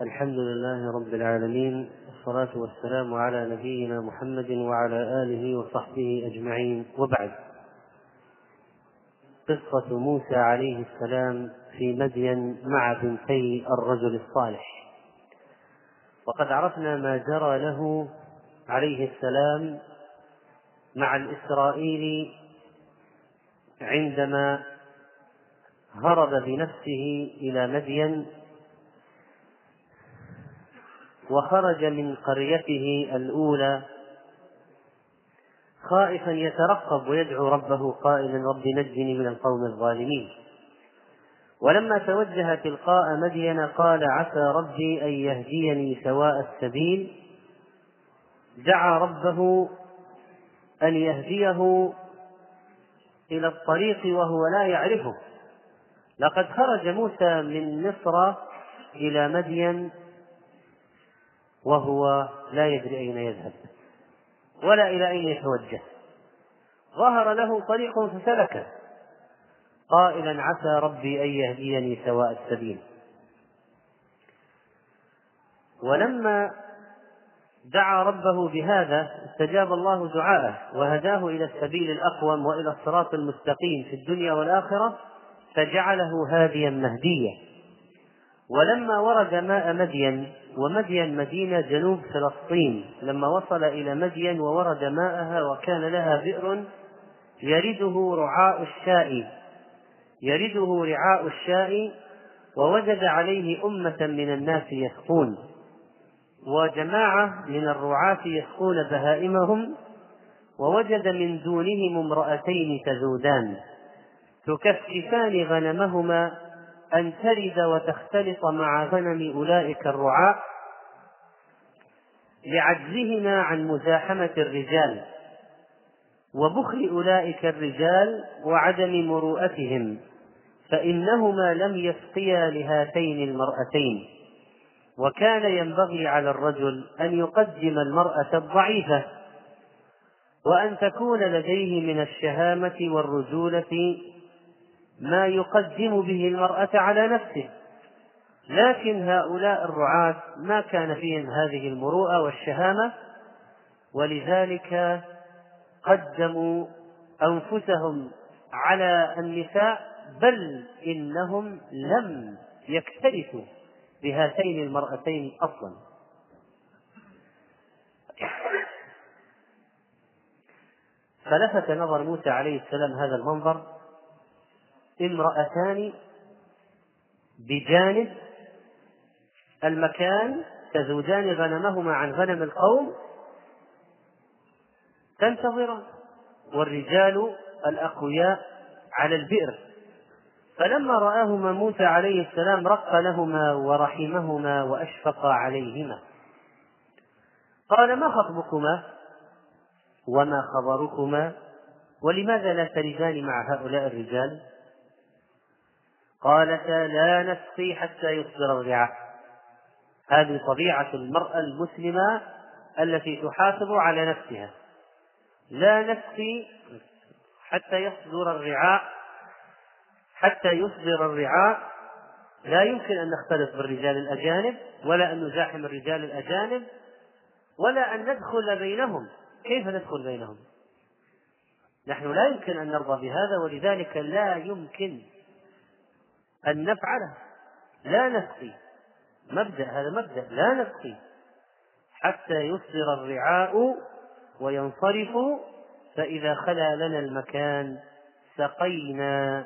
الحمد لله رب العالمين والصلاة والسلام على نبينا محمد وعلى آله وصحبه أجمعين. وبعد قصة موسى عليه السلام في مدين مع بنتي الرجل الصالح. وقد عرفنا ما جرى له عليه السلام مع الإسرائيلي عندما هرب بنفسه إلى مدين وخرج من قريته الأولى خائفا يترقب ويدعو ربه قائلا رب نجني من القوم الظالمين. ولما توجه تلقاء مدين قال عسى ربي أن يهديني سواء السبيل. دعا ربه أن يهديه إلى الطريق وهو لا يعرفه. لقد خرج موسى من مصر إلى مدين وهو لا يدري أين يذهب ولا إلى أين يتوجه. ظهر له طريق فسلكه. قائلا عسى ربي أن يهديني سواء السبيل. ولما دعا ربه بهذا استجاب الله دعاءه وهداه إلى السبيل الأقوم وإلى الصراط المستقيم في الدنيا والآخرة فجعله هاديا مهديا. ولما ورد ماء مدين ومدين مدينة جنوب فلسطين لما وصل إلى مدين وورد ماءها وكان لها بئر يرده رعاء الشاء. يرده رعاء الشاء ووجد عليه أمة من الناس يسقون. وجماعة من الرعاة يسقون بهائمهم ووجد من دونهم امرأتين تذودان. تكففان غنمهما أن ترد وتختلط مع غنم أولئك الرعاة لعجزهما عن مزاحمة الرجال وبخل أولئك الرجال وعدم مروءتهم فإنهما لم يسقيا لهاتين المرأتين وكان ينبغي على الرجل أن يقدم المرأة الضعيفة وأن تكون لديه من الشهامة والرجولة ما يقدم به المرأة على نفسه. لكن هؤلاء الرعاة ما كان فيهم هذه المروءة والشهامة ولذلك قدموا أنفسهم على النساء بل إنهم لم يكترثوا بهاتين المرأتين أصلا. فلفت نظر موسى عليه السلام هذا المنظر امرأتان بجانب المكان تذودان غنمهما عن غنم القوم تنتظران والرجال الأقوياء على البئر. فلما رآهما موسى عليه السلام رق لهما ورحمهما وأشفق عليهما. قال ما خطبكما؟ وما خبركما؟ ولماذا لا تردان مع هؤلاء الرجال؟ قالتا لا نسقي حتى يصدر الرعاء. هذه طبيعة المرأة المسلمة التي تحافظ على نفسها. لا نسقي حتى يصدر الرعاء. حتى يصدر الرعاء. لا يمكن أن نختلط بالرجال الأجانب ولا أن نزاحم الرجال الأجانب ولا أن ندخل بينهم. كيف ندخل بينهم؟ نحن لا يمكن أن نرضى بهذا ولذلك لا يمكن أن نفعله لا نسقي. مبدأ هذا مبدأ لا نسقي. حتى يصدر الرعاء وينصرفوا فإذا خلا لنا المكان سقينا.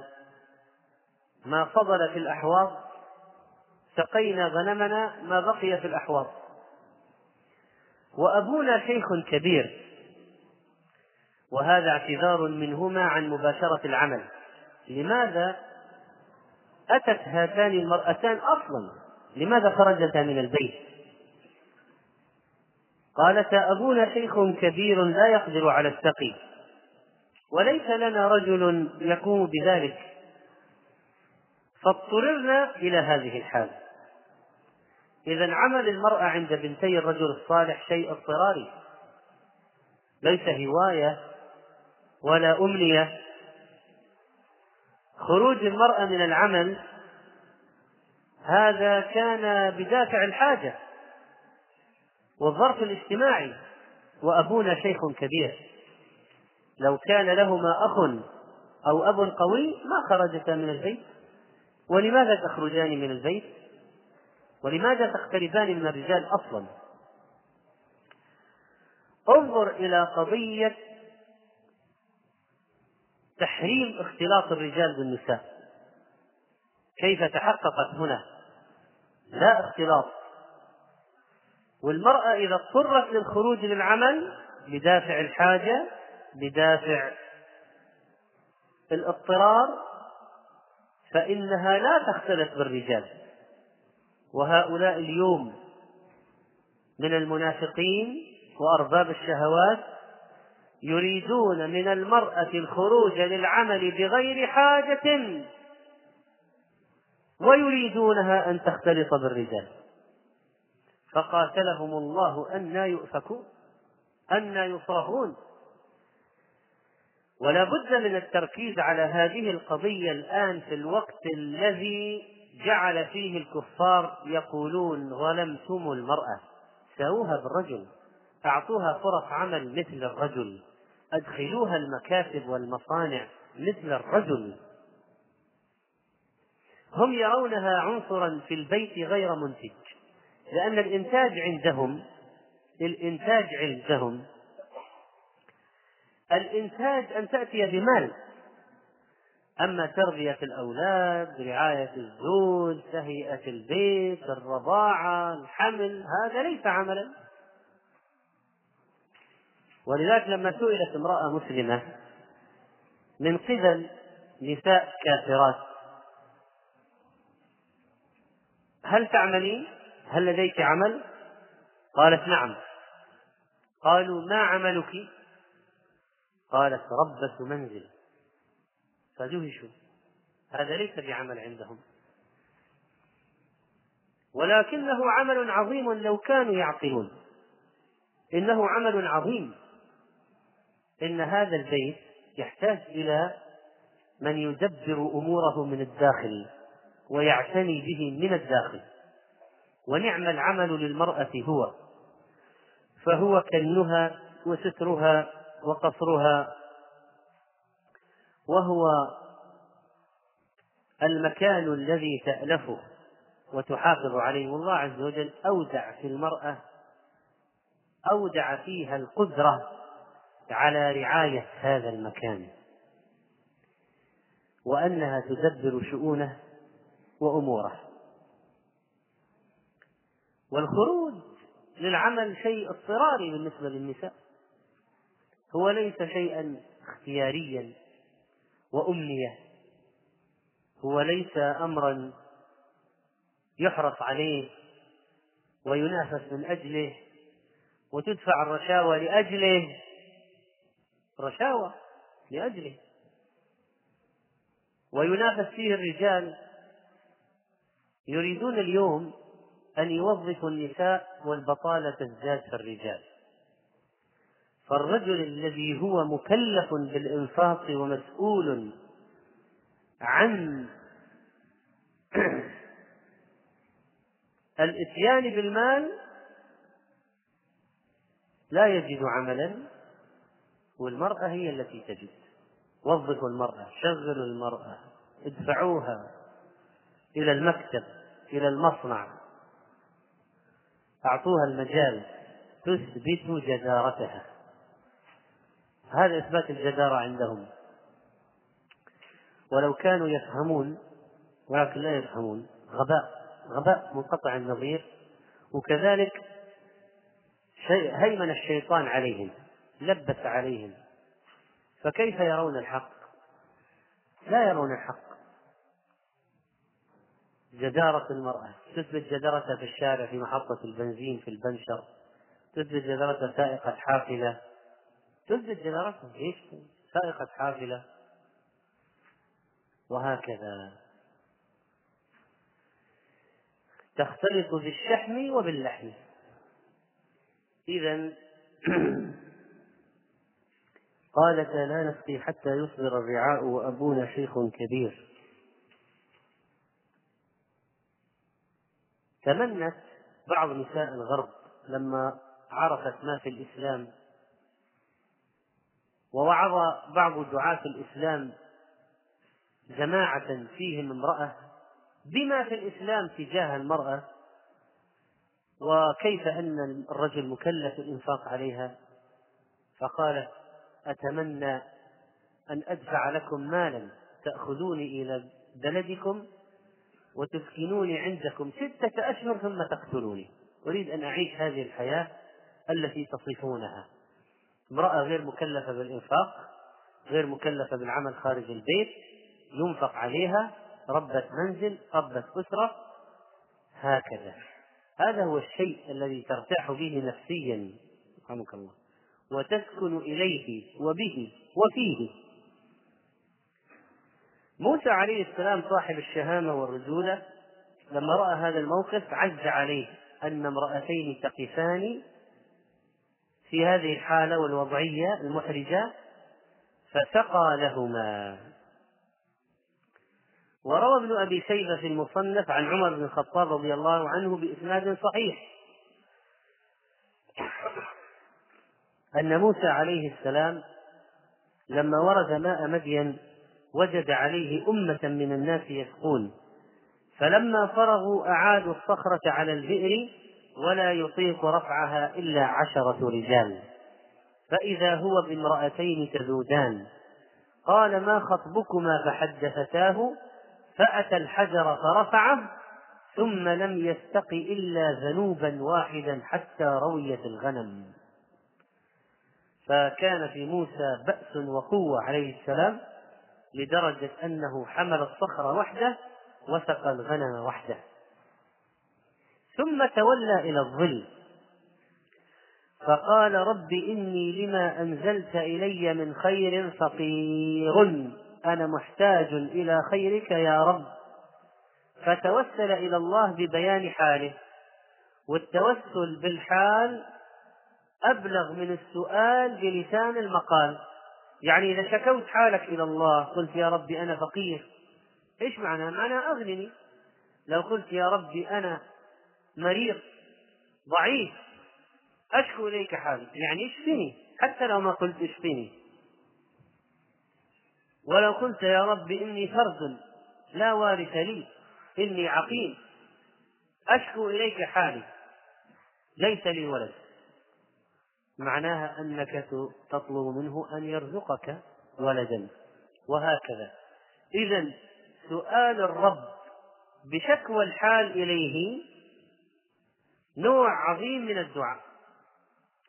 ما فضل في الأحواض سقينا غنمنا ما بقي في الأحواض. وأبونا شيخ كبير وهذا اعتذار منهما عن مباشرة العمل. لماذا؟ أتت هاتان المرأتان أصلا. لماذا خرجتا من البيت؟ قالتا أبونا شيخ كبير لا يقدر على السقي. وليس لنا رجل يقوم بذلك. فاضطررنا إلى هذه الحال. إذا عمل المرأة عند بنتي الرجل الصالح شيء اضطراري. ليس هواية ولا أمنية. خروج المرأة من العمل هذا كان بدافع الحاجة والظرف الاجتماعي. وأبونا شيخ كبير لو كان لهما أخ أو أب قوي ما خرجتا من البيت. ولماذا تخرجان من البيت؟ ولماذا تقتربان من الرجال أصلا؟ انظر إلى قضية تحريم اختلاط الرجال بالنساء. كيف تحققت هنا؟ لا اختلاط. والمرأة إذا اضطرت للخروج للعمل بدافع الحاجة بدافع الاضطرار فإنها لا تختلط بالرجال. وهؤلاء اليوم من المنافقين وأرباب الشهوات يريدون من المرأة الخروج للعمل بغير حاجة ويريدونها أن تختلط بالرجال. فقاتلهم الله أن يؤفكون أن يصرفون ولا بد من التركيز على هذه القضية الآن في الوقت الذي جعل فيه الكفار يقولون ظلمتم المرأة. ساووها بالرجل أعطوها فرص عمل مثل الرجل. أدخلوها المكاتب والمصانع مثل الرجل. هم يرونها عنصرا في البيت غير منتج لأن الإنتاج عندهم الإنتاج عندهم الإنتاج أن تأتي بمال. أما تربية الأولاد رعاية الزوج تهيئة البيت الرضاعة الحمل هذا ليس عملا. ولذلك لما سئلت امرأة مسلمة من قبل نساء كافرات هل تعملين؟ هل لديك عمل؟ قالت نعم قالوا ما عملك؟ قالت ربة منزل فدهشوا هذا ليس بعمل عندهم ولكنه عمل عظيم لو كانوا يعقلون إنه عمل عظيم إن هذا البيت يحتاج إلى من يدبر أموره من الداخل ويعتني به من الداخل. ونعم العمل للمرأة هو فهو كنها وسترها وقصرها وهو المكان الذي تألفه وتحافظ عليه. والله عز وجل أودع في المرأة أودع فيها القدرة على رعاية هذا المكان وأنها تدبر شؤونه وأموره. والخروج للعمل شيء اضطراري بالنسبة للنساء هو ليس شيئا اختياريا وأمنية هو ليس أمرا يحرص عليه وينافس من أجله وتدفع الرشاوى لأجله. رشاوى لأجله. وينافس فيه الرجال. يريدون اليوم أن يوظفوا النساء والبطالة تزداد في الرجال. فالرجل الذي هو مكلف بالإنفاق ومسؤول عن الإتيان بالمال لا يجد عملا. والمرأة هي التي تجد. وظفوا المرأة شغلوا المرأة ادفعوها إلى المكتب إلى المصنع. أعطوها المجال تثبت جدارتها. هذا إثبات الجدارة عندهم. ولو كانوا يفهمون ولكن لا يفهمون غباء غباء منقطع النظير. وكذلك هيمن الشيطان عليهم. لبس عليهم. فكيف يرون الحق؟ لا يرون الحق. جدارة المرأة تثبت جدارتها في الشارع في محطة البنزين في البنشر تثبت جدارتها سائقة حافلة. تثبت جدارتها إيش؟ سائقة حافلة. وهكذا. تختلط بالشحم وباللحم. إذا قالت لا نسقي حتى يصدر الرعاء وأبونا شيخ كبير. تمنت بعض نساء الغرب لما عرفت ما في الإسلام ووعظ بعض دعاة الإسلام جماعة فيهم امرأة بما في الإسلام تجاه المرأة وكيف أن الرجل مكلف الإنفاق عليها؟ فقالت أتمنى أن أدفع لكم مالا تأخذوني إلى بلدكم وتسكنوني عندكم ستة أشهر ثم تقتلوني. أريد أن أعيش هذه الحياة التي تصفونها. امرأة غير مكلفة بالإنفاق غير مكلفة بالعمل خارج البيت ينفق عليها ربة منزل ربة أسرة هكذا. هذا هو الشيء الذي ترتاح به نفسيا. رحمك الله وتسكن إليه وبه وفيه. موسى عليه السلام صاحب الشهامة والرجولة لما رأى هذا الموقف عز عليه أن امرأتين تقفان في هذه الحالة والوضعية المحرجة فسقى لهما. وروى ابن أبي شيبة في المصنف عن عمر بن الخطاب رضي الله عنه بإسناد صحيح. أن موسى عليه السلام لما ورد ماء مدين وجد عليه أمة من الناس يسقون. فلما فرغوا أعادوا الصخرة على البئر ولا يطيق رفعها إلا عشرة رجال. فإذا هو بامرأتين تذودان. قال ما خطبكما فحدثتاه؟ فأتى الحجر فرفعه ثم لم يستق إلا ذنوبا واحدا حتى رويت الغنم. فكان في موسى بأس وقوة عليه السلام لدرجة أنه حمل الصخر وحده وسقى الغنم وحده. ثم تولى إلى الظل. فقال رب إني لما أنزلت إلي من خير فقير. أنا محتاج إلى خيرك يا رب. فتوسل إلى الله ببيان حاله. والتوسل بالحال أبلغ من السؤال بلسان المقال. يعني إذا شكوت حالك إلى الله قلت يا ربي أنا فقير. إيش معنى؟ معنى أغنني. لو قلت يا ربي أنا مريض ضعيف أشكو إليك حالي. يعني اشفني حتى لو ما قلت اشفني ولو قلت يا رب إني فرد لا وارث لي إني عقيم أشكو إليك حالي. ليس لي ولد. معناها أنك تطلب منه أن يرزقك ولدا. وهكذا. إذا سؤال الرب بشكوى الحال إليه نوع عظيم من الدعاء.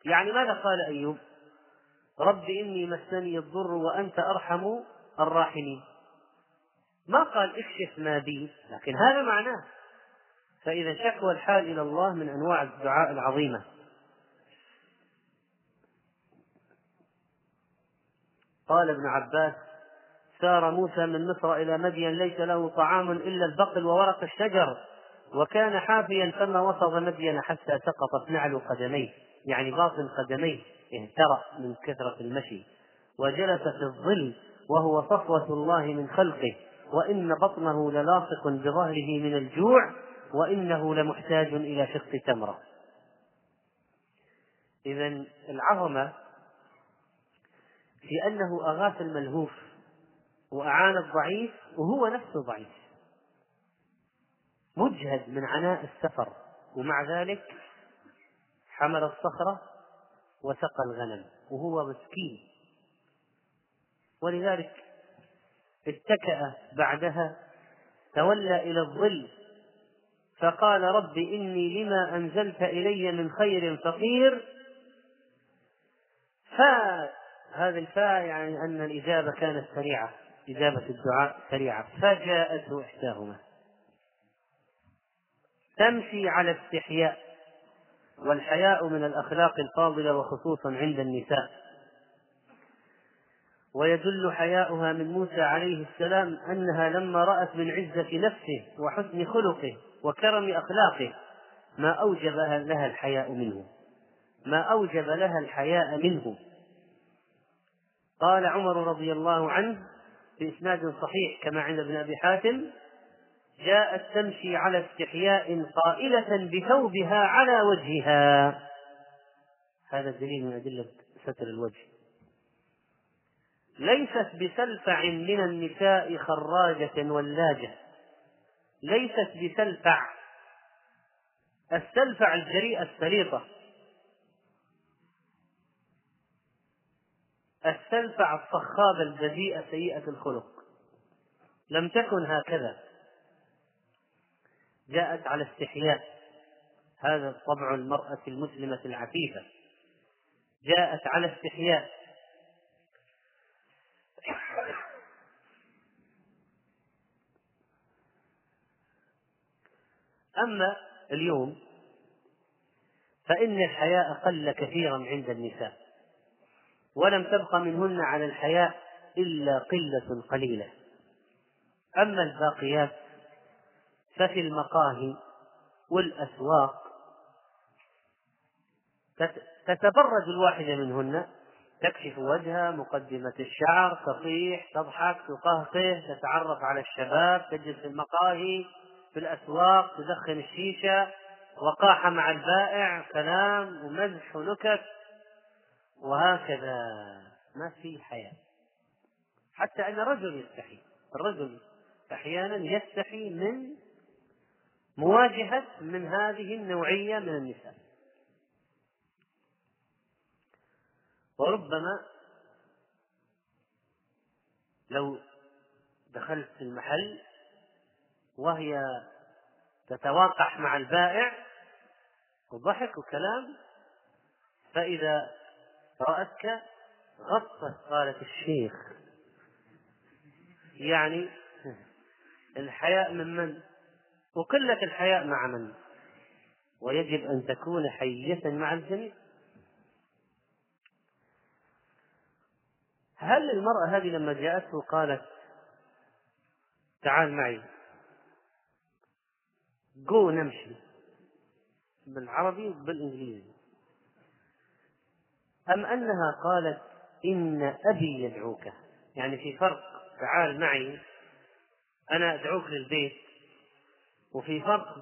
يعني ماذا قال أيوب؟ رب إني مسني الضر وأنت أرحم الراحمين. ما قال اكشف ما بي لكن هذا معناه. فإذا شكوى الحال إلى الله من أنواع الدعاء العظيمة. قال ابن عباس سار موسى من مصر إلى مدين ليس له طعام إلا البقل وورق الشجر وكان حافيا فما وصل مدين حتى سقطت نعل قدميه يعني باطن قدميه اهترأ من كثرة المشي وجلس في الظل وهو صفوة الله من خلقه وإن بطنه للاصق بظهره من الجوع وإنه لمحتاج إلى شق تمرة. إذا العظمة في أنه أغاث الملهوف وأعان الضعيف وهو نفسه ضعيف. مجهد من عناء السفر ومع ذلك حمل الصخرة وسقى الغنم وهو مسكين. ولذلك اتكأ بعدها تولى إلى الظل فقال رب إني لما أنزلت إلي من خير فقير فهذا الفاء يعني أن الإجابة كانت سريعة إجابة الدعاء سريعة. فجاءته إحداهما. تمشي على استحياء. والحياء من الأخلاق الفاضلة وخصوصا عند النساء. ويدل حياؤها من موسى عليه السلام أنها لما رأت من عزة نفسه وحسن خلقه وكرم أخلاقه ما أوجب لها الحياء منه. ما أوجب لها الحياء منه. قال عمر رضي الله عنه بإسناد صحيح كما عند ابن أبي حاتم جاءت تمشي على استحياء قائلة بثوبها على وجهها. هذا دليل من أدلة ستر الوجه. ليست بسلفع من النساء خراجة ولاجة. ليست بسلفع. السلفع الجريئة السليطة. السلفع الصخابة البذيئة سيئة الخلق. لم تكن هكذا. جاءت على استحياء. هذا طبع المرأة المسلمة العفيفة. جاءت على استحياء. أما اليوم فإن الحياء قل كثيرا عند النساء. ولم تبق منهن على الحياء إلا قلة قليلة. أما الباقيات ففي المقاهي والأسواق تتبرج الواحدة منهن. تكشف وجهها مقدمة الشعر تصيح تضحك تقهقه تتعرف على الشباب تجلس في المقاهي في الأسواق تدخن الشيشة وقاحة مع البائع كلام ومزح ونكت. وهكذا ما في حياة. حتى أن الرجل يستحي. الرجل أحيانا يستحي من مواجهة من هذه النوعية من النساء. وربما لو دخلت في المحل وهي تتواقح مع البائع وضحك وكلام فإذا رأتك غطت قالت الشيخ. يعني الحياء من من؟ وقلة الحياء مع من؟ ويجب أن تكون حية مع الجميع. هل المرأة هذه لما جاءته قالت تعال معي جو نمشي بالعربي وبالإنجليزي؟ أم أنها قالت إن أبي يدعوك؟ يعني في فرق تعال معي أنا أدعوك للبيت. وفي فرق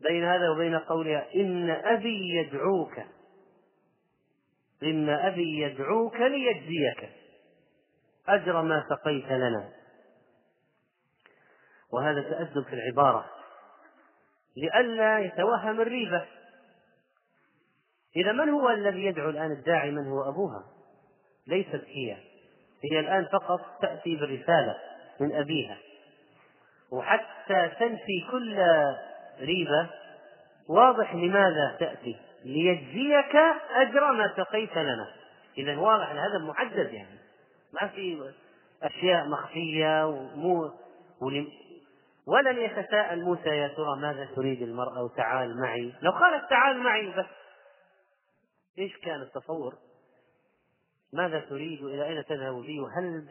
بين هذا وبين قولها إن أبي يدعوك. إن أبي يدعوك ليجزيك. أجر ما سقيت لنا. وهذا تأدب في العبارة. لئلا يتوهم الريبة. إذا من هو الذي يدعو الآن الداعي؟ من هو؟ أبوها. ليست هي. هي الآن فقط تأتي بالرسالة من أبيها. وحتى تنفي كل ريبة. واضح لماذا تأتي؟ ليجزيك أجر ما سقيت لنا. إذا واضح هذا محدد يعني. ما في أشياء مخفية ومو ولم يتساءل موسى يا ترى ماذا تريد المرأة؟ وتعال معي. لو قالت تعال معي بس إيش كان التصور؟ ماذا تريد؟ والى أين تذهب بي وهل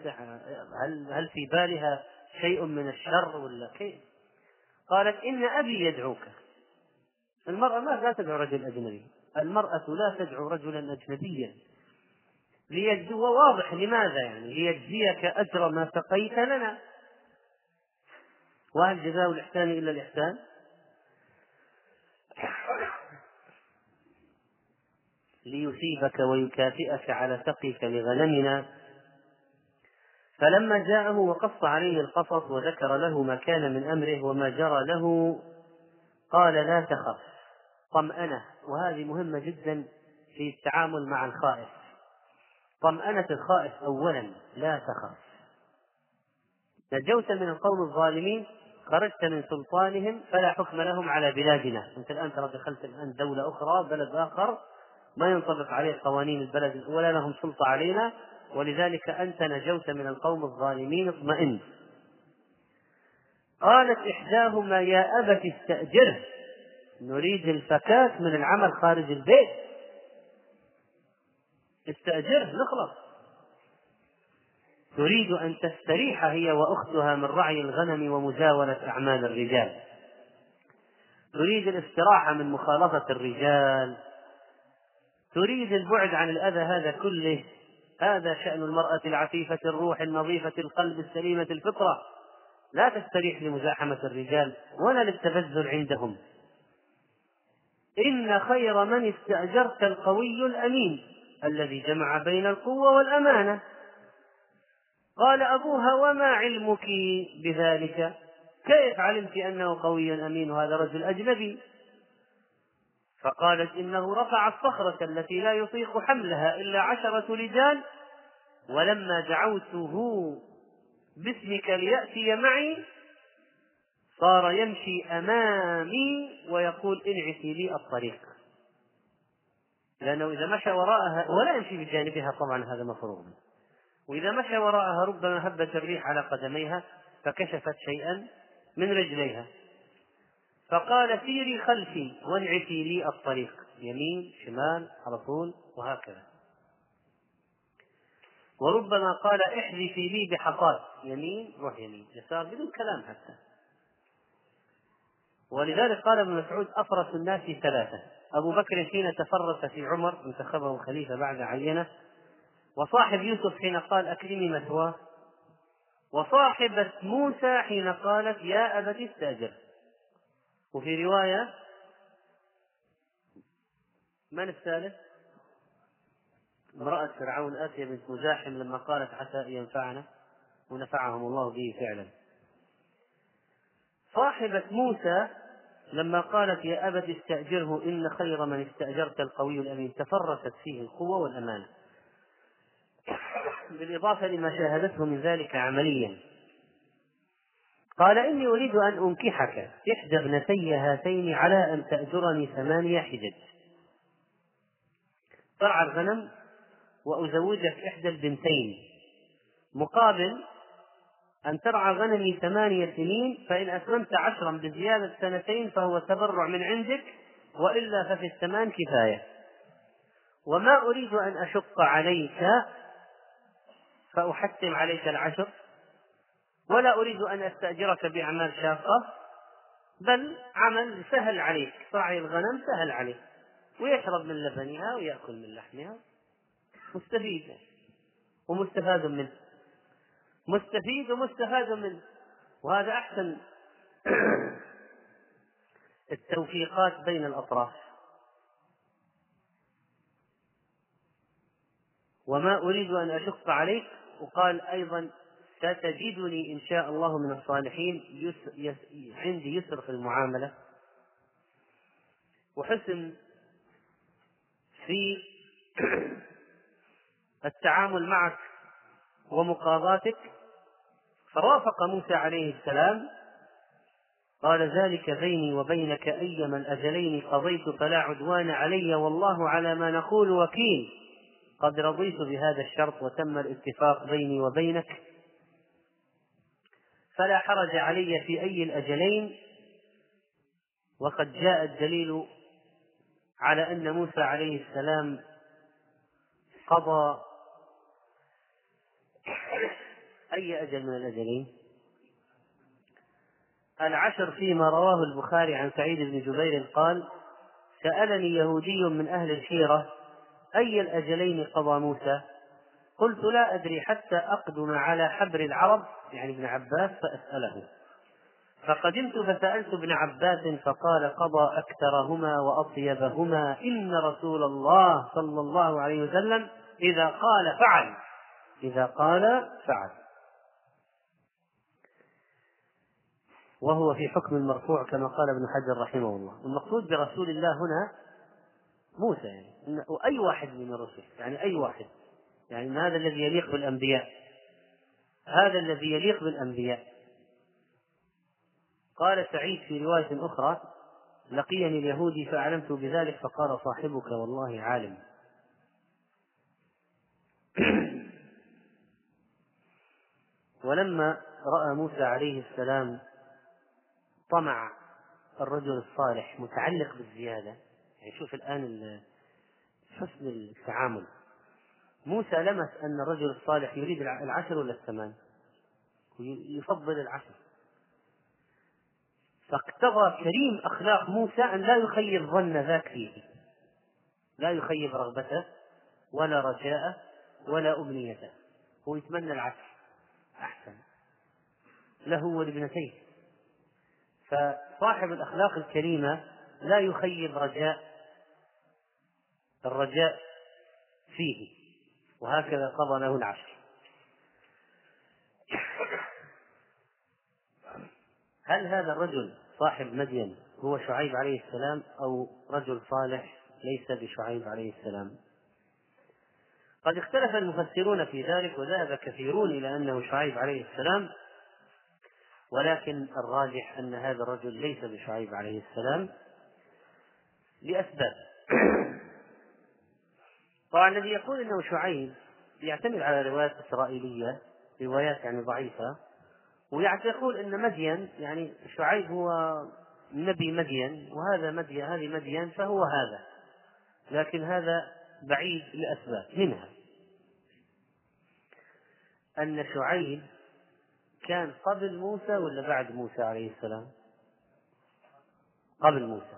هل هل في بالها شيء من الشر ولا كيف؟ قالت إن أبي يدعوك. المرأة ما لا تدعو رجل أجنبي. المرأة لا تدعو رجلا أجنبيا. ليجزي واضح لماذا يعني؟ ليجزيك أجر ما سقيت لنا. وهل جزاء الإحسان إلا الإحسان؟ ليثيبك ويكافئك على سقيك لغنمنا فلما جاءه وقص عليه القصص وذكر له ما كان من أمره وما جرى له قال لا تخف طمأنة. وهذه مهمة جدا في التعامل مع الخائف. طمأنة الخائف أولا لا تخف. نجوت من القوم الظالمين خرجت من سلطانهم فلا حكم لهم على بلادنا. أنت الآن ترى دخلت الآن دولة أخرى بلد آخر. ما ينطبق عليه قوانين البلد ولا لهم سلطة علينا ولذلك أنت نجوت من القوم الظالمين اطمئن. قالت إحداهما يا أبت استأجره نريد الفكاك من العمل خارج البيت. استأجره نخلص. تريد أن تستريح هي وأختها من رعي الغنم ومزاولة أعمال الرجال. تريد الاستراحة من مخالطة الرجال تريد البعد عن الأذى هذا كله هذا شأن المرأة العفيفة الروح النظيفة القلب السليمة الفطرة. لا تستريح لمزاحمة الرجال ولا للتبذل عندهم. إن خير من استأجرت القوي الأمين الذي جمع بين القوة والأمانة. قال أبوها وما علمك بذلك؟ كيف علمت أنه قوي أمين وهذا رجل أجنبي؟ فقالت إنه رفع الصخرة التي لا يطيق حملها إلا عشرة رجال ولما دعوته باسمك ليأتي معي صار يمشي أمامي ويقول انعسي لي الطريق. لأنه إذا مشى وراءها ولا يمشي بجانبها طبعا هذا مفروغ وإذا مشى وراءها ربما هبت الريح على قدميها فكشفت شيئا من رجليها. فقال سيري خلفي وانعسي لي الطريق. يمين شمال على طول وهكذا. وربما قال احذفي لي بحصاد. يمين روح يمين. يسار بدون كلام حتى. ولذلك قال ابن مسعود أفرس الناس ثلاثة. أبو بكر حين تفرس في عمر انتخبه خليفة بعد عينة. وصاحب يوسف حين قال أكرمي مثواه. وصاحبة موسى حين قالت يا أبت استأجر. وفي رواية من الثالث؟ امرأة فرعون آسيا بنت مزاحم لما قالت عسى أن ينفعنا ونفعهم الله به فعلا. صاحبة موسى لما قالت يا أبت استأجره إن خير من استأجرت القوي الأمين تفرست فيه القوة والأمانة. بالإضافة لما شاهدته من ذلك عمليا. قال إني أريد أن أنكحك. إحدى ابنتي هاتين على أن تأجرني ثمانية حجج. ترعى الغنم وأزوجك إحدى البنتين. مقابل أن ترعى غنمي ثمانية سنين فإن أسلمت عشرا بزيادة سنتين فهو تبرع من عندك وإلا ففي الثمان كفاية. وما أريد أن أشق عليك فأحتم عليك العشر. ولا أريد أن أستأجرك بأعمال شاقة بل عمل سهل عليك صاعي الغنم سهل عليك ويشرب من لبنها ويأكل من لحمها. مستفيد ومستفاد منه. مستفيد ومستفاد منه. وهذا أحسن التوفيقات بين الأطراف. وما أريد أن أشق عليك وقال أيضا ستجدني إن شاء الله من الصالحين يس يس عندي يسر في المعاملة وحسن في التعامل معك ومقاضاتك. فرافق موسى عليه السلام. قال ذلك بيني وبينك أيما الأجلين قضيت فلا عدوان علي والله على ما نقول وكيل. قد رضيت بهذا الشرط وتم الاتفاق بيني وبينك. فلا حرج علي في أي الأجلين وقد جاء الدليل على أن موسى عليه السلام قضى أي أجل من الأجلين. العشر فيما رواه البخاري عن سعيد بن جبير قال سألني يهودي من أهل الحيرة أي الأجلين قضى موسى؟ قلت لا أدري حتى أقدم على حبر العرب يعني ابن عباس فأسأله. فقدمت فسألت ابن عباس فقال قضى أكثرهما وأطيبهما. إن رسول الله صلى الله عليه وسلم إذا قال فعل. إذا قال فعل. وهو في حكم المرفوع كما قال ابن حجر رحمه الله. المقصود برسول الله هنا موسى يعني. أي واحد من الرسل يعني أي واحد. يعني هذا الذي يليق بالأنبياء. هذا الذي يليق بالأنبياء. قال سعيد في رواية أخرى لقيني اليهودي فأعلمت بذلك فقال صاحبك والله عالم. ولما رأى موسى عليه السلام طمع الرجل الصالح متعلق بالزيادة يعني شوف الآن حسن التعامل. موسى لمس أن الرجل الصالح يريد العشر ولا الثمان؟ يفضل العشر. فاقتضى كريم أخلاق موسى أن لا يخيب ظن ذاك فيه. لا يخيب رغبته ولا رجاءه ولا أمنيته. هو يتمنى العشر. أحسن. له ولابنتيه. فصاحب الأخلاق الكريمة لا يخيب رجاء الرجاء فيه. وهكذا قضى له العشر هل هذا الرجل صاحب مدين هو شعيب عليه السلام أو رجل صالح ليس بشعيب عليه السلام؟ قد اختلف المفسرون في ذلك وذهب كثيرون إلى أنه شعيب عليه السلام ولكن الراجح أن هذا الرجل ليس بشعيب عليه السلام لأسباب. طبعا الذي يقول إنه شعيب يعتمد على روايات إسرائيلية روايات يعني ضعيفة ويقول إن مدين يعني شعيب هو نبي مدين وهذا مدين هذه مدين فهو هذا لكن هذا بعيد لأسباب منها أن شعيب كان قبل موسى ولا بعد موسى عليه السلام؟ قبل موسى.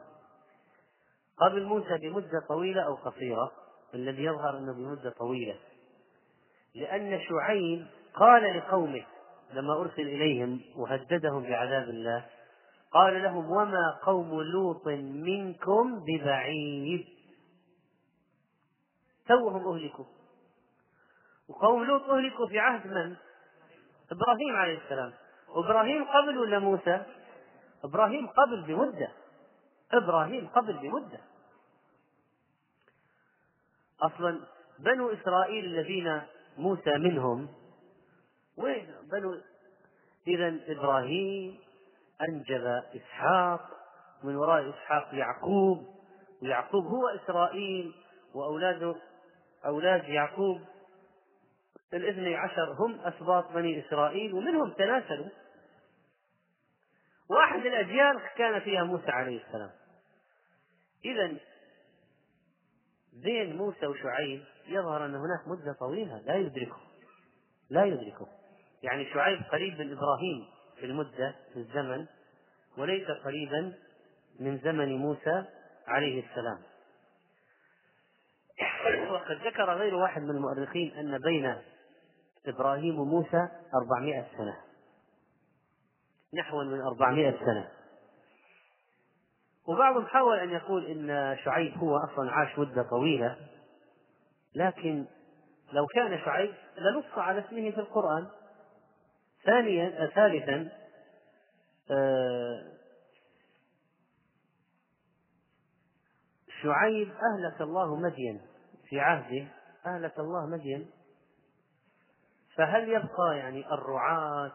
قبل موسى بمدة طويلة أو قصيرة. الذي يظهر أنه بمدة طويلة. لأن شعيب قال لقومه لما أرسل إليهم وهددهم بعذاب الله قال لهم وما قوم لوط منكم ببعيد. توهم أهلكوا. وقوم لوط أهلكوا في عهد من؟ إبراهيم عليه السلام. وإبراهيم قبل ولا موسى؟ إبراهيم قبل بمدة. إبراهيم قبل بمدة. أصلا بنو إسرائيل الذين موسى منهم. وين بنو؟ إذا إبراهيم أنجب إسحاق من وراء إسحاق يعقوب. ويعقوب هو إسرائيل وأولاده أولاد يعقوب. الاثني عشر هم أسباط بني إسرائيل ومنهم تناسلوا. واحد الأجيال كان فيها موسى عليه السلام. إذا بين موسى وشعيب يظهر أن هناك مدة طويلة لا يدركه. لا يدركه. يعني شعيب قريب من إبراهيم في المدة في الزمن وليس قريبا من زمن موسى عليه السلام. وقد ذكر غير واحد من المؤرخين أن بين إبراهيم وموسى أربعمائة سنة. نحو من أربعمائة سنة. وبعضهم حاول أن يقول إن شعيب هو أصلا عاش مدة طويلة لكن لو كان شعيب لنص على اسمه في القرآن. ثانيا ثالثا آه، شعيب أهلك الله مدين في عهده أهلك الله مدين فهل يبقى يعني الرعاة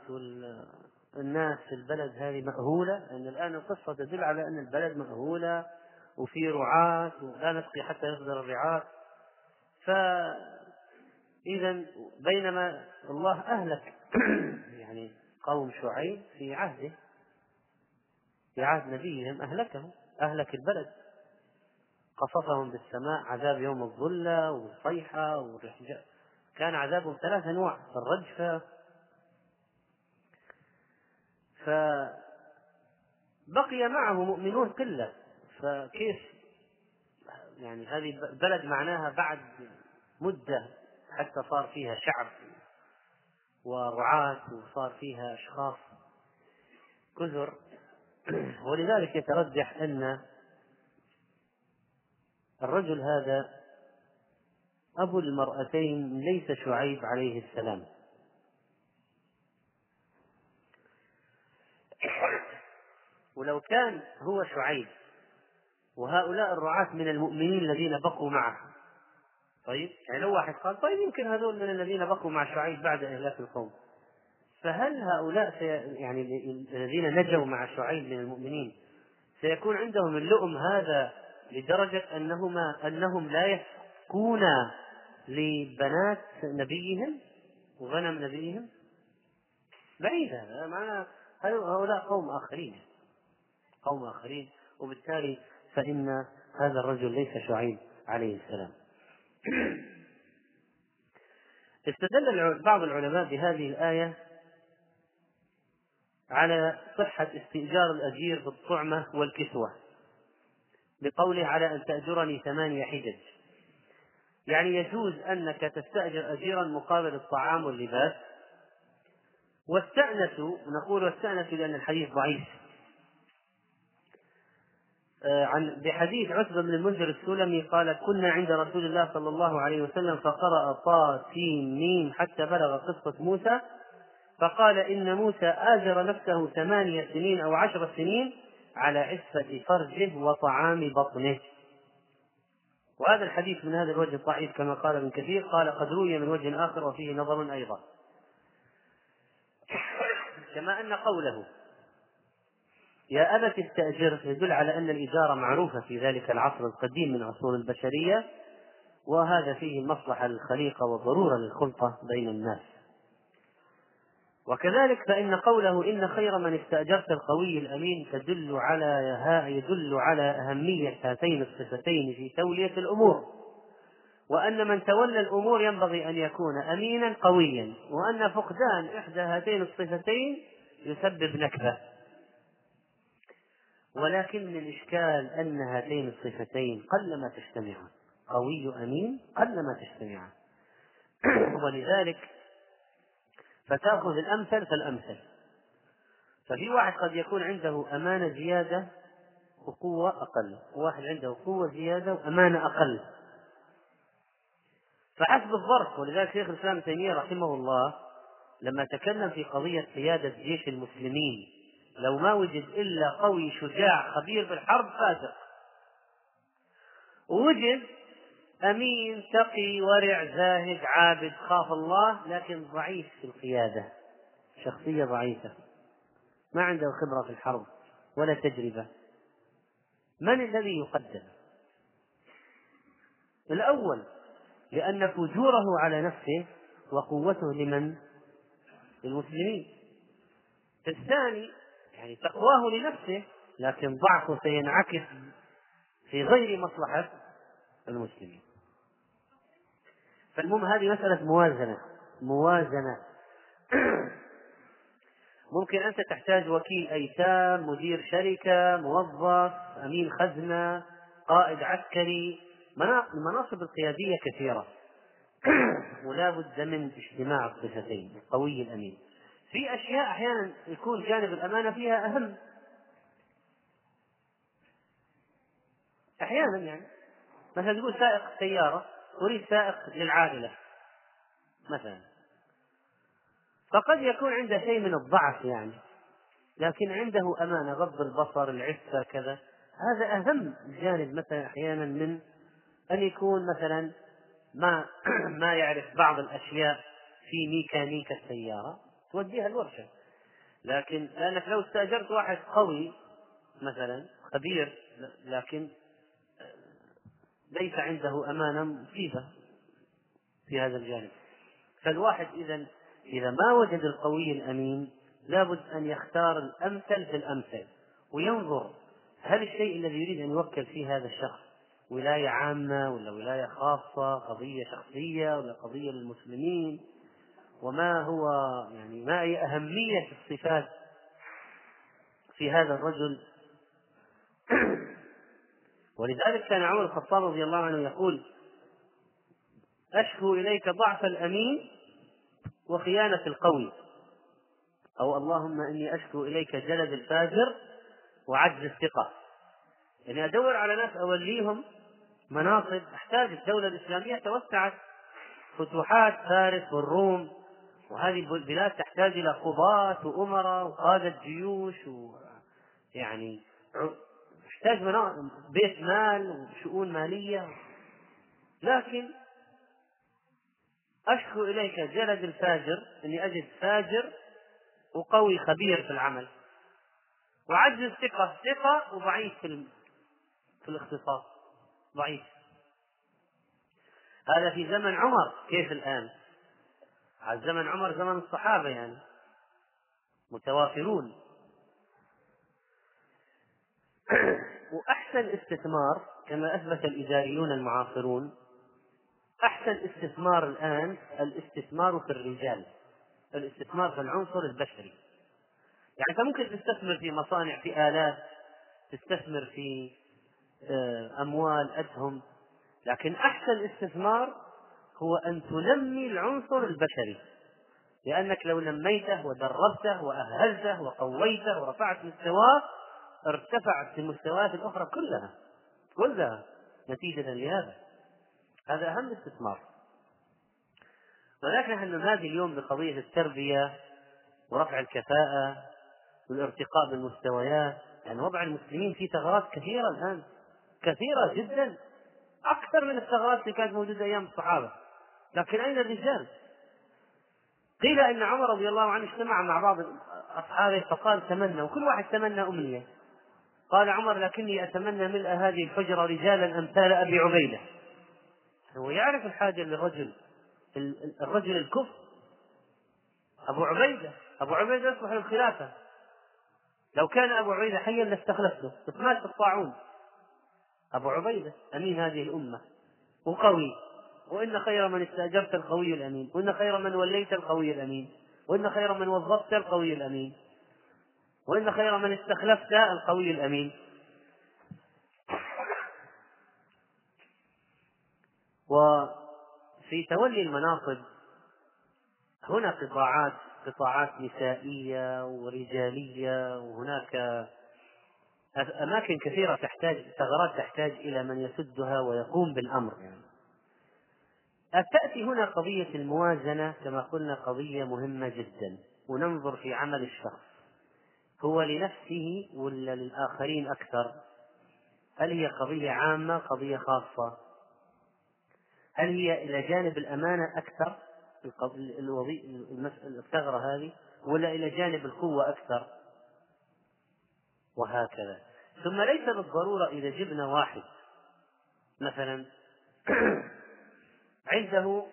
الناس في البلد هذه مأهولة لأن الآن القصة تدل على أن البلد مأهولة وفي رعاة ولا نسقي حتى يصدر الرعاة. فإذا بينما الله أهلك يعني قوم شعيب في عهده في عهد نبيهم أهلكهم أهلك البلد. قصفهم بالسماء عذاب يوم الظلة والصيحة والرحجة. كان عذابهم ثلاث أنواع الرجفة فبقي معه مؤمنون قلة فكيف يعني هذه بلد معناها بعد مدة حتى صار فيها شعب ورعاة وصار فيها أشخاص كثر. ولذلك يترجح أن الرجل هذا أبو المرأتين ليس شعيب عليه السلام. ولو كان هو شعيب وهؤلاء الرعاة من المؤمنين الذين بقوا معه. طيب يعني لو واحد قال طيب يمكن هذول من الذين بقوا مع شعيب بعد إهلاك القوم. فهل هؤلاء سي يعني الذين نجوا مع شعيب من المؤمنين سيكون عندهم اللؤم هذا لدرجة أنهما أنهم لا يسكون لبنات نبيهم وغنم نبيهم؟ بعيد هذا معناه هؤلاء قوم آخرين. قوم آخرين وبالتالي فإن هذا الرجل ليس شعيب عليه السلام. استدل بعض العلماء بهذه الآية على صحة استئجار الأجير بالطعمة والكسوة بقوله على أن تأجرني ثمانية حجج. يعني يجوز أنك تستأجر أجيرا مقابل الطعام واللباس واستأنسوا نقول واستأنسوا لأن الحديث ضعيف. عن بحديث عتبة بن المنذر السلمي قال كنا عند رسول الله صلى الله عليه وسلم فقرأ طا سين ميم حتى بلغ قصة موسى فقال إن موسى آجر نفسه ثمانية سنين أو عشر سنين على عفة فرجه وطعام بطنه. وهذا الحديث من هذا الوجه ضعيف كما قال ابن كثير قال قد روي من وجه آخر وفيه نظر أيضا. كما أن قوله يا أبت استأجر يدل على أن الإجارة معروفة في ذلك العصر القديم من عصور البشرية وهذا فيه مصلحة للخليقة وضرورة للخلطة بين الناس. وكذلك فإن قوله إن خير من استأجرت القوي الأمين تدل على يدل على أهمية هاتين الصفتين في تولية الأمور. وأن من تولى الأمور ينبغي أن يكون أمينا قويا وأن فقدان إحدى هاتين الصفتين يسبب نكبة. ولكن الإشكال أن هاتين الصفتين قلما تجتمعان. قوي أمين قلما تجتمعان. ولذلك فتأخذ الأمثل فالأمثل. ففي واحد قد يكون عنده أمانة زيادة وقوة أقل. وواحد عنده قوة زيادة وأمانة أقل. فحسب الظرف ولذلك شيخ الإسلام تيمية رحمه الله لما تكلم في قضية قيادة جيش المسلمين لو ما وجد إلا قوي شجاع خبير بالحرب فاسق ووجد أمين تقي ورع زاهد عابد خاف الله لكن ضعيف في القيادة. شخصية ضعيفة. ما عنده خبرة في الحرب ولا تجربة. من الذي يقدم؟ الأول لأن فجوره على نفسه وقوته لمن؟ للمسلمين. الثاني يعني تقواه لنفسه لكن ضعفه سينعكس في غير مصلحة المسلمين. فالمهم هذه مسألة موازنة موازنة. ممكن أنت تحتاج وكيل أيتام مدير شركة موظف أمين خزنة قائد عسكري. المناصب القيادية كثيرة. ولا بد من اجتماع الصفتين القوي الأمين. في أشياء أحيانا يكون جانب الأمانة فيها أهم. أحيانا يعني. مثلا تقول سائق سيارة أريد سائق للعائلة مثلا. فقد يكون عنده شيء من الضعف يعني. لكن عنده أمانة غض البصر العفة كذا. هذا أهم جانب مثلا أحيانا من أن يكون مثلا ما ما يعرف بعض الأشياء في ميكانيكا السيارة. توديها الورشة. لكن لأنك لو استأجرت واحد قوي مثلا خبير لكن ليس عنده أمانة مفيدة في هذا الجانب. فالواحد إذا إذا ما وجد القوي الأمين لابد أن يختار الأمثل في الأمثل وينظر هل الشيء الذي يريد أن يوكل فيه هذا الشخص ولاية عامة ولا ولاية خاصة قضية شخصية ولا قضية للمسلمين وما هو يعني ما هي أهمية الصفات في هذا الرجل؟ ولذلك كان عمر الخطاب رضي الله عنه يقول أشكو إليك ضعف الأمين وخيانة القوي. أو اللهم إني أشكو إليك جلد الفاجر وعجز الثقة. يعني أدور على ناس أوليهم مناصب أحتاج الدولة الإسلامية توسعت فتوحات فارس والروم وهذه البلاد تحتاج إلى قضاة وأمراء وقادة جيوش و يعني تحتاج بيت مال وشؤون مالية. لكن أشكو إليك جلد الفاجر أني أجد فاجر وقوي خبير في العمل. وعجز الثقة ثقة وضعيف في في الاختصاص ضعيف. هذا في زمن عمر كيف الآن؟ على زمن عمر زمن الصحابة يعني. متوافرون. وأحسن استثمار كما أثبت الإداريون المعاصرون أحسن استثمار الآن الاستثمار في الرجال الاستثمار في العنصر البشري. يعني أنت ممكن تستثمر في مصانع في آلات تستثمر في آه، أموال أسهم لكن أحسن استثمار هو أن تنمي العنصر البشري. لأنك لو نميته ودربته وأهلته وقويته ورفعت مستواه ارتفعت المستويات الأخرى كلها. كلها نتيجة لهذا. هذا أهم استثمار. ولكن نحن ننادي اليوم بقضية التربية ورفع الكفاءة والارتقاء بالمستويات؟ يعني وضع المسلمين في ثغرات كثيرة الآن. كثيرة جدا. أكثر من الثغرات اللي كانت موجودة أيام الصحابة. لكن أين الرجال؟ قيل إن عمر رضي الله عنه اجتمع مع بعض أصحابه فقال تمنى وكل واحد تمنى أمنية. قال عمر لكني أتمنى ملء هذه الحجرة رجالا أمثال أبي عبيدة. هو يعرف الحاجة للرجل الرجل الكفر. أبو عبيدة. أبو عبيدة يصلح للخلافة. لو كان أبو عبيدة حيا لاستخلفته. بس مات في الطاعون. أبو عبيدة أمين هذه الأمة. وقوي. وإن خير من استأجرت القوي الأمين وإن خير من وليت القوي الأمين وإن خير من وظفت القوي الأمين وإن خير من استخلفت القوي الأمين وفي تولي المناصب هنا قطاعات قطاعات نسائية ورجالية وهناك أماكن كثيرة تحتاج ثغرات تحتاج إلى من يسدها ويقوم بالأمر يعني. تأتي هنا قضية الموازنة كما قلنا قضية مهمة جدا وننظر في عمل الشخص. هو لنفسه ولا للآخرين أكثر؟ هل هي قضية عامة قضية خاصة؟ هل هي إلى جانب الأمانة أكثر؟ الثغرة هذه؟ ولا إلى جانب القوة أكثر؟ وهكذا. ثم ليس بالضرورة إذا جبنا واحد مثلا عنده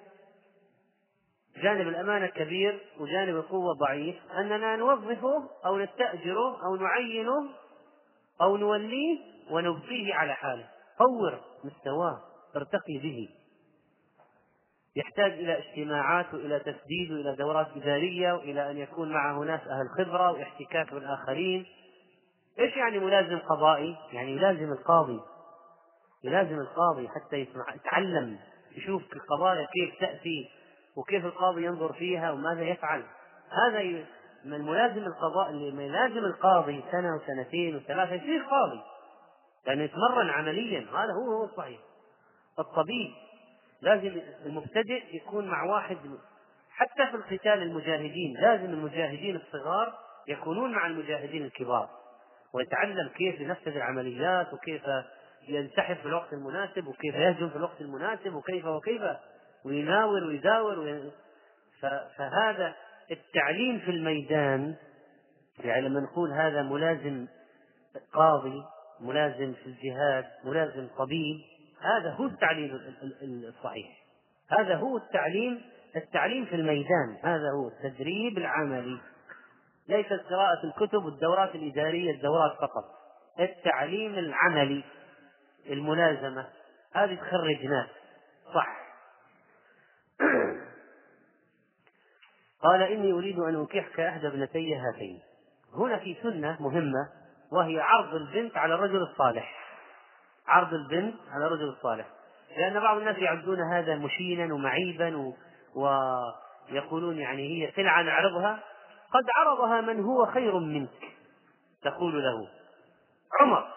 جانب الأمانة كبير وجانب القوة ضعيف. أننا نوظفه أو نستأجره أو نعينه أو نوليه ونبقيه على حاله. طور مستواه ارتقي به. يحتاج إلى اجتماعات وإلى تسديد وإلى دورات إدارية وإلى أن يكون معه ناس أهل خبرة واحتكاك بالآخرين. إيش يعني ملازم قضائي؟ يعني يلازم القاضي. يلازم القاضي حتى يسمع يتعلم. يشوف القضايا كيف تأتي وكيف القاضي ينظر فيها وماذا يفعل. هذا من ملازم القضاء اللي يلازم القاضي سنة وسنتين وثلاثة يصير قاضي. لأنه يتمرن عمليا. هذا هو هو الصحيح. الطبيب لازم المبتدئ يكون مع واحد حتى في القتال المجاهدين لازم المجاهدين الصغار يكونون مع المجاهدين الكبار ويتعلم كيف ينفذ العمليات وكيف ينسحب في الوقت المناسب وكيف يهجم في الوقت المناسب وكيف وكيف ويناور ويداور وي... فهذا التعليم في الميدان يعني لما نقول هذا ملازم قاضي ملازم في الجهاد ملازم طبيب هذا هو التعليم الصحيح. هذا هو التعليم التعليم في الميدان هذا هو التدريب العملي. ليست قراءة الكتب والدورات الإدارية الدورات فقط. التعليم العملي. الملازمة. هذه تخرج ناس صح. قال إني أريد أن أنكحك إحدى ابنتي هاتين. هنا في سنة مهمة وهي عرض البنت على الرجل الصالح. عرض البنت على الرجل الصالح. لأن بعض الناس يعدون هذا مشينا ومعيبا و... ويقولون يعني هي سلعة نعرضها. قد عرضها من هو خير منك. تقول له عمر.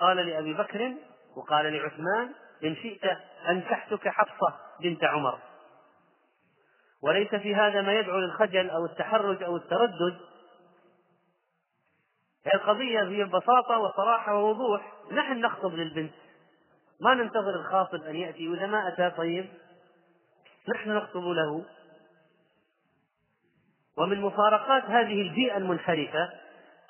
قال لأبي بكر وقال لعثمان إن شئت أنكحتك حفصة بنت عمر. وليس في هذا ما يدعو للخجل أو التحرج أو التردد. القضية هي ببساطة وصراحة ووضوح. نحن نخطب للبنت. ما ننتظر الخاطب أن يأتي. وإذا ما أتى طيب نحن نخطب له. ومن مفارقات هذه البيئة المنحرفة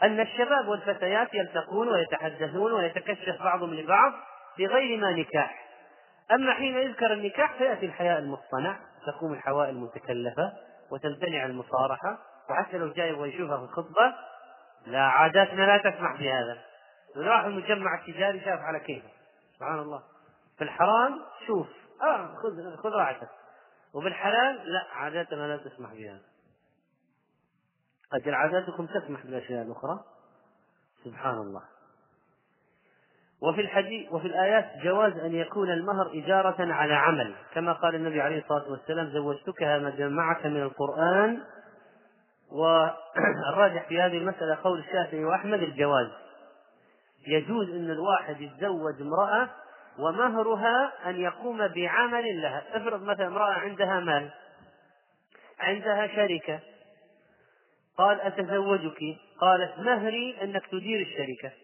أن الشباب والفتيات يلتقون ويتحدثون ويتكشف بعضهم لبعض في غير ما نكاح. أما حين يذكر النكاح فيأتي الحياء المصطنع تقوم الحوائل المتكلفة وتمتنع المصارحة وحتى لو جاي يبغى يشوفها في الخطبة. لا عاداتنا لا تسمح بهذا. راح المجمع التجاري شاف على كيفه. سبحان الله. في الحرام شوف. آه خذ خذ راحتك. وبالحلال لا عاداتنا لا تسمح بهذا. أجل عاداتكم تسمح بالأشياء الأخرى؟ سبحان الله وفي الحديث وفي الآيات جواز أن يكون المهر إجارة على عمل. كما قال النبي عليه الصلاة والسلام زوجتكها ما معك من القرآن. والراجح في هذه المسألة قول الشافعي وأحمد الجواز. يجوز أن الواحد يتزوج امرأة ومهرها أن يقوم بعمل لها. افرض مثلا امرأة عندها مال عندها شركة قال أتزوجك؟ قالت مهري أنك تدير الشركة.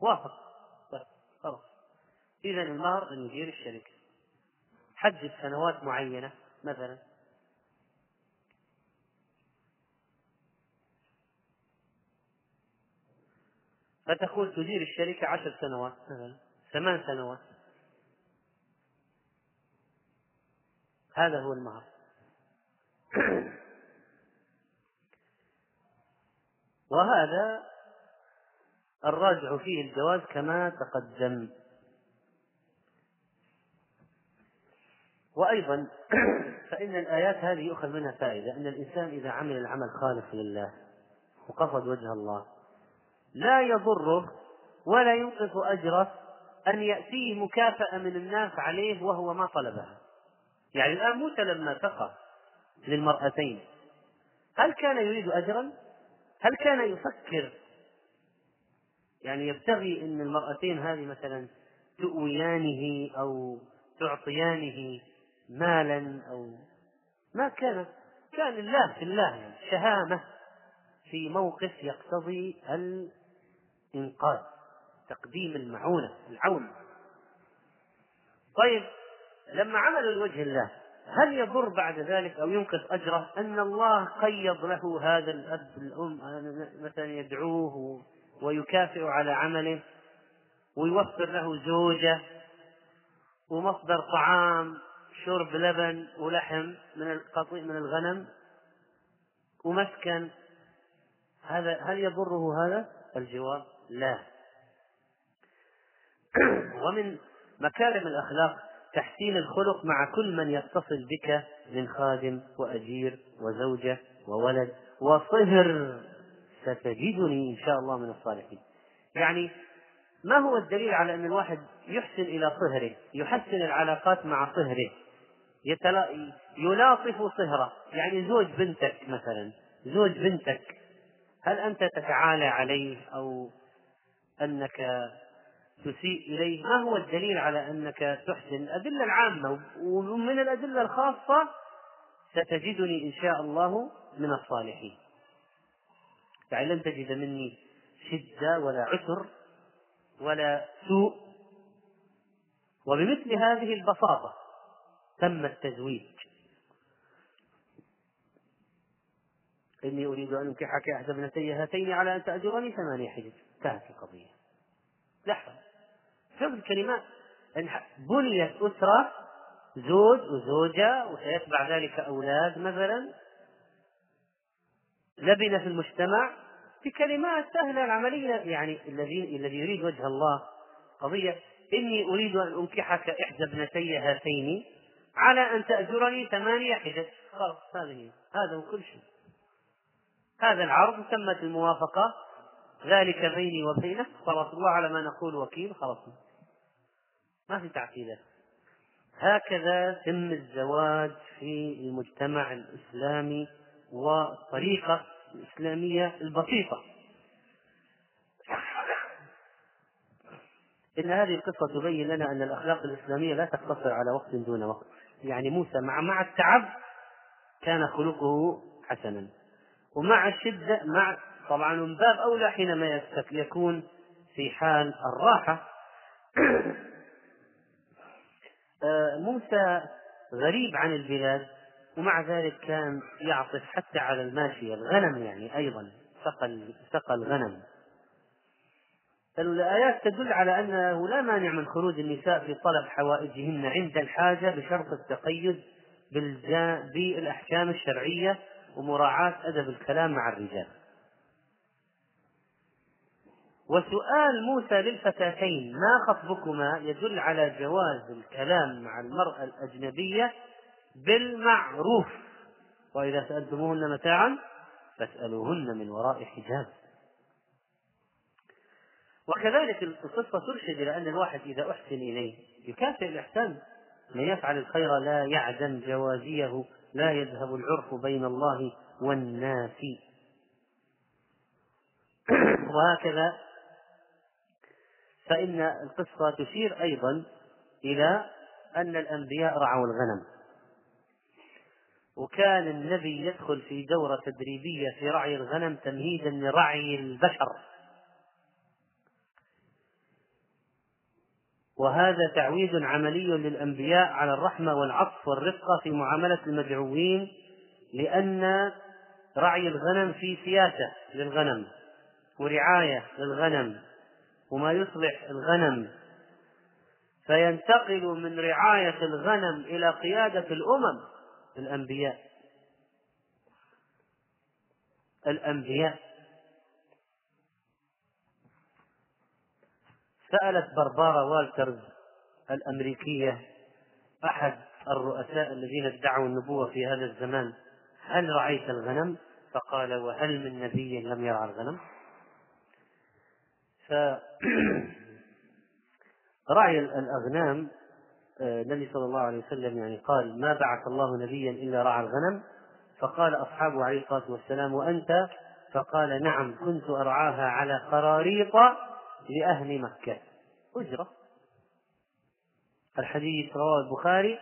وافق. طيب خلاص. إذا المهر أن يدير الشركة. حدد سنوات معينة مثلا. فتقول تدير الشركة عشر سنوات مثلا. ثمان سنوات. هذا هو المهر. وهذا الراجع فيه الجواز كما تقدم. وأيضا فإن الآيات هذه يؤخذ منها فائدة أن الإنسان إذا عمل العمل خالص لله وقصد وجه الله لا يضره ولا ينقص أجره أن يأتيه مكافأة من الناس عليه وهو ما طلبها. يعني الآن موسى لما سقى للمرأتين. هل كان يريد أجرا؟ هل كان يفكر؟ يعني يبتغي أن المرأتين هذه مثلا تؤويانه أو تعطيانه مالا أو ما كان. كان الله في الله يعني شهامة في موقف يقتضي الإنقاذ تقديم المعونة العون. طيب لما عملوا لوجه الله هل يضر بعد ذلك أو ينقص أجره؟ أن الله قيض له هذا الأب الأم مثلا يدعوه ويكافئ على عمله ويوفر له زوجة ومصدر طعام شرب لبن ولحم من القطيع من الغنم ومسكن. هذا هل يضره هذا؟ الجواب لا. ومن مكارم الأخلاق تحسين الخلق مع كل من يتصل بك من خادم وأجير وزوجة وولد وصهر ستجدني إن شاء الله من الصالحين. يعني ما هو الدليل على أن الواحد يحسن إلى صهره يحسن العلاقات مع صهره؟ يتلا... يلاطف صهره. يعني زوج بنتك مثلا زوج بنتك هل أنت تتعالى عليه أو أنك تسيء إليه. ما هو الدليل على أنك تحسن؟ الأدلة العامة ومن الأدلة الخاصة ستجدني إن شاء الله من الصالحين. يعني لن تجد مني شدة ولا عسر ولا سوء. وبمثل هذه البساطة تم التزويج. إني أريد أن أنكحك إحدى ابنتي هاتين على أن تأجرني ثمانية حجج. انتهت القضية. لحظة. شوف الكلمات. بنيت أسرة زوج وزوجة وسيتبع ذلك أولاد مثلا. لبنة في المجتمع بكلمات سهلة العملية. يعني الذي الذي يريد وجه الله. قضية إني أريد أن أنكحك إحدى ابنتي هاتين على أن تأجرني ثمانية حجج. خلاص هذه هذا هو كل شيء. هذا العرض تمت الموافقة. ذلك بيني وبينك خلاص الله على ما نقول وكيل خلاص. ما في تعقيدات هكذا تم الزواج في المجتمع الإسلامي والطريقة الإسلامية البسيطة. إن هذه القصة تبين لنا أن الأخلاق الإسلامية لا تقتصر على وقت دون وقت. يعني موسى مع مع التعب كان خلقه حسنا. ومع الشدة مع طبعا من باب أولى حينما يكون في حال الراحة. موسى غريب عن البلاد ومع ذلك كان يعطف حتى على الماشية الغنم يعني أيضا سقى سقى الغنم. الآيات تدل على أنه لا مانع من خروج النساء في طلب حوائجهن عند الحاجة بشرط التقيد بالأحكام الشرعية ومراعاة أدب الكلام مع الرجال. وسؤال موسى للفتاتين ما خطبكما يدل على جواز الكلام مع المرأة الأجنبية بالمعروف؟ وإذا سألتموهن متاعا فاسألوهن من وراء حجاب. وكذلك القصة ترشد إلى أن الواحد إذا أحسن إليه يكافئ الإحسان. من يفعل الخير لا يعدم جوازيه لا يذهب العرف بين الله والناس. وهكذا فإن القصة تشير أيضا إلى أن الأنبياء رعوا الغنم. وكان النبي يدخل في دورة تدريبية في رعي الغنم تمهيدا لرعي البشر. وهذا تعويد عملي للأنبياء على الرحمة والعطف والرفقة في معاملة المدعوين لأن رعي الغنم في سياسة للغنم ورعاية للغنم. وما يصلح الغنم فينتقل من رعاية الغنم إلى قيادة الأمم الأنبياء الأنبياء سألت بربارا والترز الأمريكية أحد الرؤساء الذين ادعوا النبوة في هذا الزمان هل رعيت الغنم؟ فقال وهل من نبي لم يرعى الغنم؟ فرعي الأغنام آه، النبي صلى الله عليه وسلم يعني قال ما بعث الله نبيا إلا رعى الغنم. فقال أصحابه عليه الصلاة والسلام وأنت؟ فقال نعم كنت أرعاها على قراريط لأهل مكة. أجرة. الحديث رواه البخاري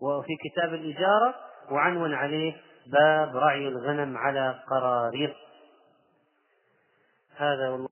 وفي كتاب الإجارة وعنون عليه باب رعي الغنم على قراريط. هذا والله